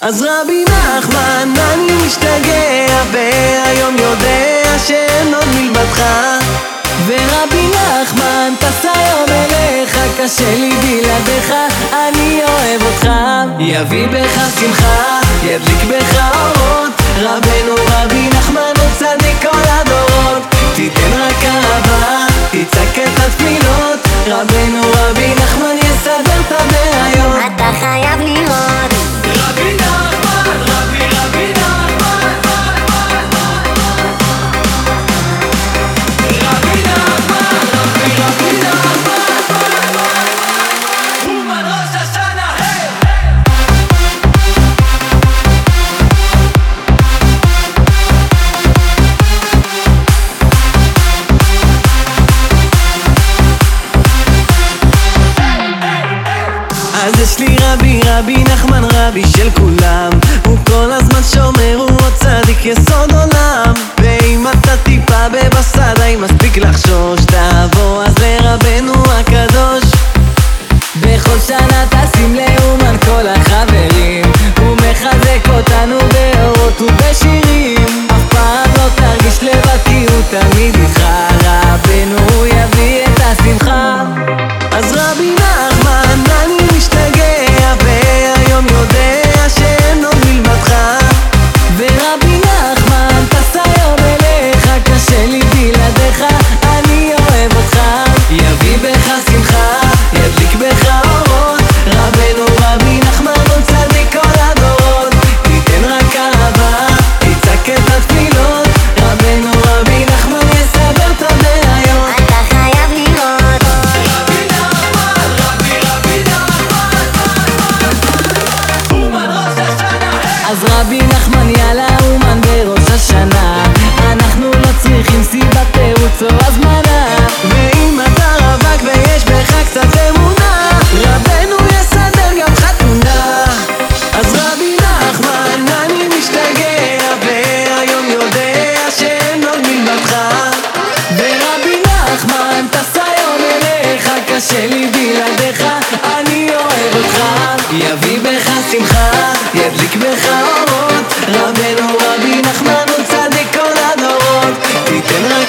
אז רבי נחמן, אני משתגע, והיום יודע שאין עוד מלבדך. ורבי נחמן, טס היום אליך, קשה לי בלעדיך, אני אוהב אותך. יביא בך שמחה, ידליק בך אורות. רבנו רבי נחמן הוא צדיק כל הדורות. תיתן רק אהבה, תצעק את התפילות. רבנו אז יש לי רבי, רבי נחמן רבי של כולם. הוא כל הזמן שומר, הוא עוד צדיק יסוד עולם. ואם אתה טיפה בבסדה, אם מספיק לחשוש תבוא אז לרבנו הקדוש. בכל שנה טסים לאומן כל החברים. הוא מחזק אותנו באורות ובשירים. אף פעם לא תרגיש לבד כי הוא תמיד איתך. רבנו הוא יביא את השמחה אז רבי נחמן יאללה אומן בראש השנה. אנחנו לא צריכים סיבת תירוץ או הזמן שמחה ידליק בך אורות רבנו רבי נחמן הוא צדיק כל הדורות. תיתן רק